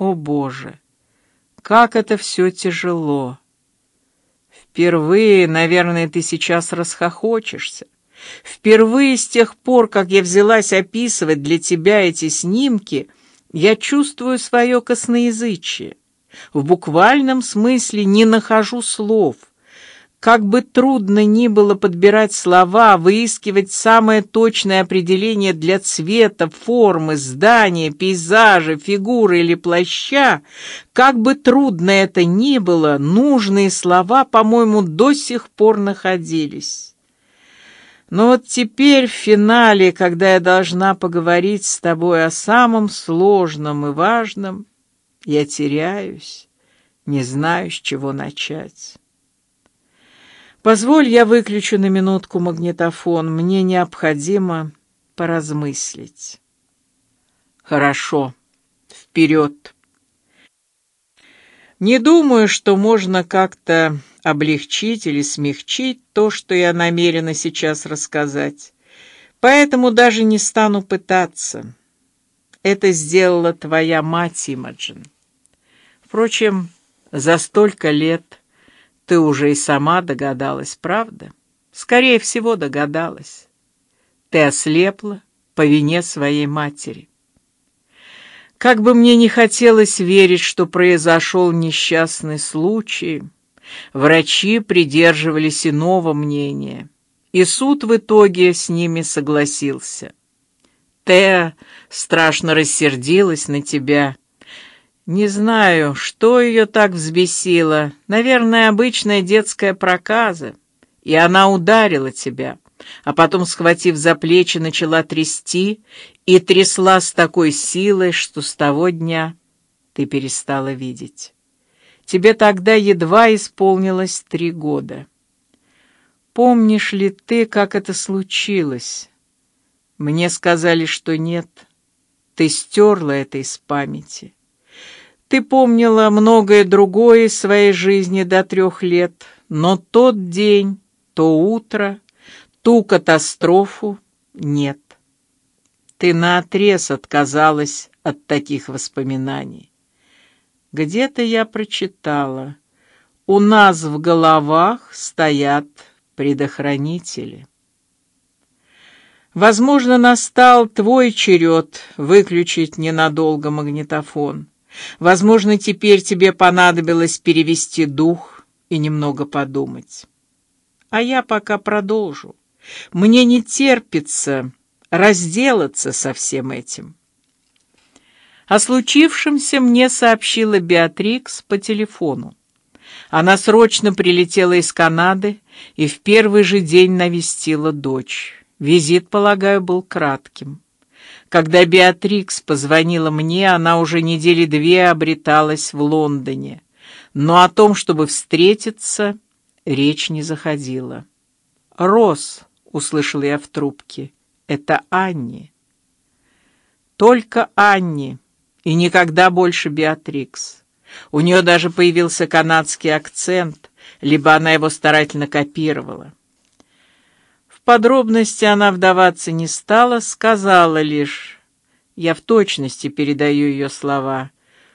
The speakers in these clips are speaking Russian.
О Боже, как это все тяжело! Впервые, наверное, ты сейчас расхохочешься. Впервые с тех пор, как я взялась описывать для тебя эти снимки, я чувствую свое косноязычие. В буквальном смысле не нахожу слов. Как бы трудно ни было подбирать слова, выискивать самое точное определение для цвета, формы, здания, пейзажа, фигуры или плаща, как бы трудно это ни было, нужные слова, по-моему, до сих пор находились. Но вот теперь в финале, когда я должна поговорить с тобой о самом сложном и важном, я теряюсь, не знаю, с чего начать. Позволь, я выключу на минутку магнитофон. Мне необходимо поразмыслить. Хорошо. Вперед. Не думаю, что можно как-то облегчить или смягчить то, что я намерена сейчас рассказать. Поэтому даже не стану пытаться. Это сделала твоя мать, Имаджин. Впрочем, за столько лет ты уже и сама догадалась, правда? Скорее всего, догадалась. Ты ослепла по вине своей матери. Как бы мне не хотелось верить, что произошел несчастный случай, врачи придерживались иного мнения, и суд в итоге с ними согласился. Теа страшно рассердилась на тебя не знаю, что ее так взбесило. Наверное, обычная детская проказа. И она ударила тебя, а потом, схватив за плечи, начала трясти и трясла с такой силой, что с того дня ты перестала видеть. Тебе тогда едва исполнилось три года. Помнишь ли ты, как это случилось? Мне сказали, что нет. Ты стерла это из памяти. Ты помнила многое другое из своей жизни до трех лет, но тот день, то утро, ту катастрофу нет. Ты наотрез отказалась от таких воспоминаний. Где-то я прочитала: у нас в головах стоят предохранители. Возможно, настал твой черед выключить ненадолго магнитофон. Возможно, теперь тебе понадобилось перевести дух и немного подумать. А я пока продолжу. Мне не терпится разделаться со всем этим. О случившемся мне сообщила Беатрикс по телефону. Она срочно прилетела из Канады и в первый же день навестила дочь. Визит, полагаю, был кратким. Когда Беатрикс позвонила мне, она уже недели две обреталась в Лондоне, но о том, чтобы встретиться, речь не заходила. Рос, услышал я в трубке, это Анни. Только Анни и никогда больше Беатрикс. У нее даже появился канадский акцент, либо она его старательно копировала подробности она вдаваться не стала, сказала лишь, я в точности передаю ее слова,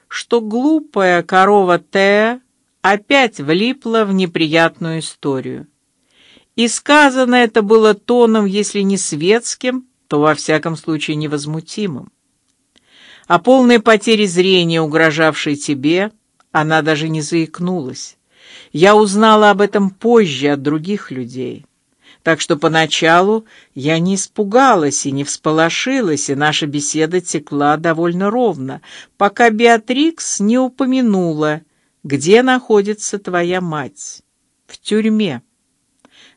что глупая корова Теа опять влипла в неприятную историю. И сказано это было тоном, если не светским, то во всяком случае невозмутимым. О полной потере зрения, угрожавшей тебе, она даже не заикнулась. Я узнала об этом позже от других людей так что поначалу я не испугалась и не всполошилась, и наша беседа текла довольно ровно, пока Беатрикс не упомянула, где находится твоя мать. В тюрьме,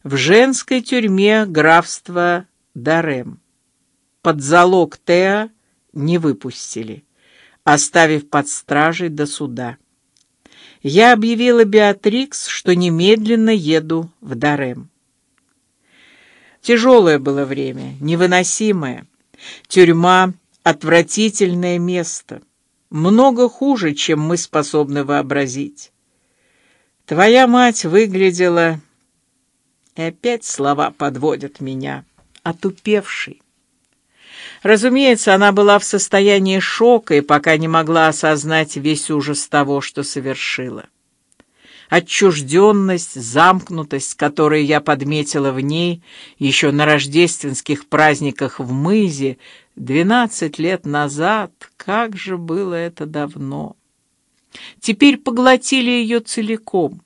в женской тюрьме графства Дарем. Под залог Теа не выпустили, оставив под стражей до суда. Я объявила Беатрикс, что немедленно еду в Дарем. Тяжелое было время, невыносимое. Тюрьма — отвратительное место, много хуже, чем мы способны вообразить. Твоя мать выглядела, и опять слова подводят меня, отупевшей. Разумеется, она была в состоянии шока и пока не могла осознать весь ужас того, что совершила. Отчужденность, замкнутость, которую я подметила в ней еще на рождественских праздниках в Мызе двенадцать лет назад, как же было это давно! Теперь поглотили ее целиком.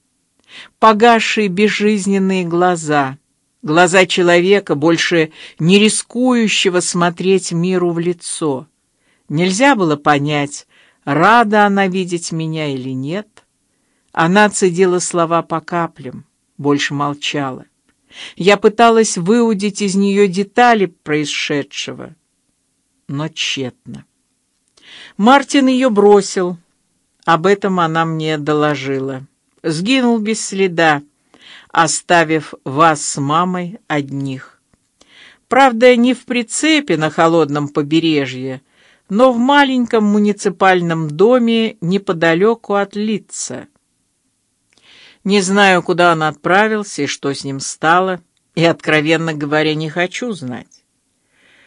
Погасшие безжизненные глаза, глаза человека, больше не рискующего смотреть миру в лицо. Нельзя было понять, рада она видеть меня или нет. Она цедила слова по каплям, больше молчала. Я пыталась выудить из нее детали происшедшего, но тщетно. Мартин ее бросил. Об этом она мне доложила. Сгинул без следа, оставив вас с мамой одних. Правда, не в прицепе на холодном побережье, но в маленьком муниципальном доме неподалеку от Лица. Не знаю, куда он отправился и что с ним стало, и откровенно говоря, не хочу знать.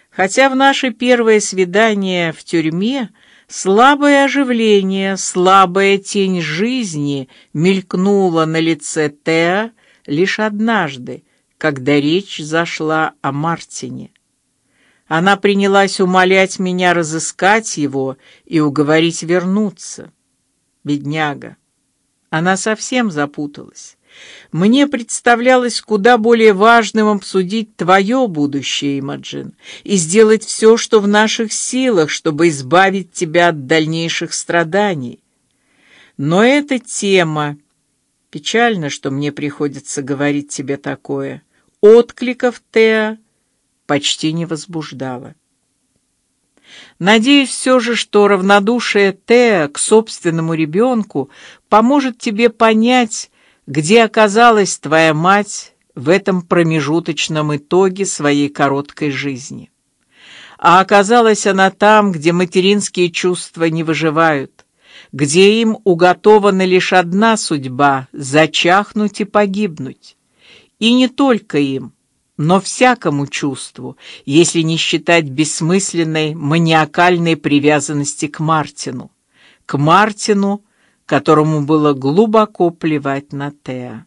Хотя в наше первое свидание в тюрьме слабое оживление, слабая тень жизни мелькнула на лице Теа лишь однажды, когда речь зашла о Мартине. Она принялась умолять меня разыскать его и уговорить вернуться. Бедняга. Она совсем запуталась. Мне представлялось куда более важным обсудить твое будущее, Имаджин, и сделать все, что в наших силах, чтобы избавить тебя от дальнейших страданий. Но эта тема печально, что мне приходится говорить тебе такое. Откликов Теа почти не возбуждала. Надеюсь все же, что равнодушие Теа к собственному ребенку поможет тебе понять, где оказалась твоя мать в этом промежуточном итоге своей короткой жизни. А оказалась она там, где материнские чувства не выживают, где им уготована лишь одна судьба — зачахнуть и погибнуть. И не только им но всякому чувству, если не считать бессмысленной маниакальной привязанности к Мартину, к Мартину, которому было глубоко плевать на Теа.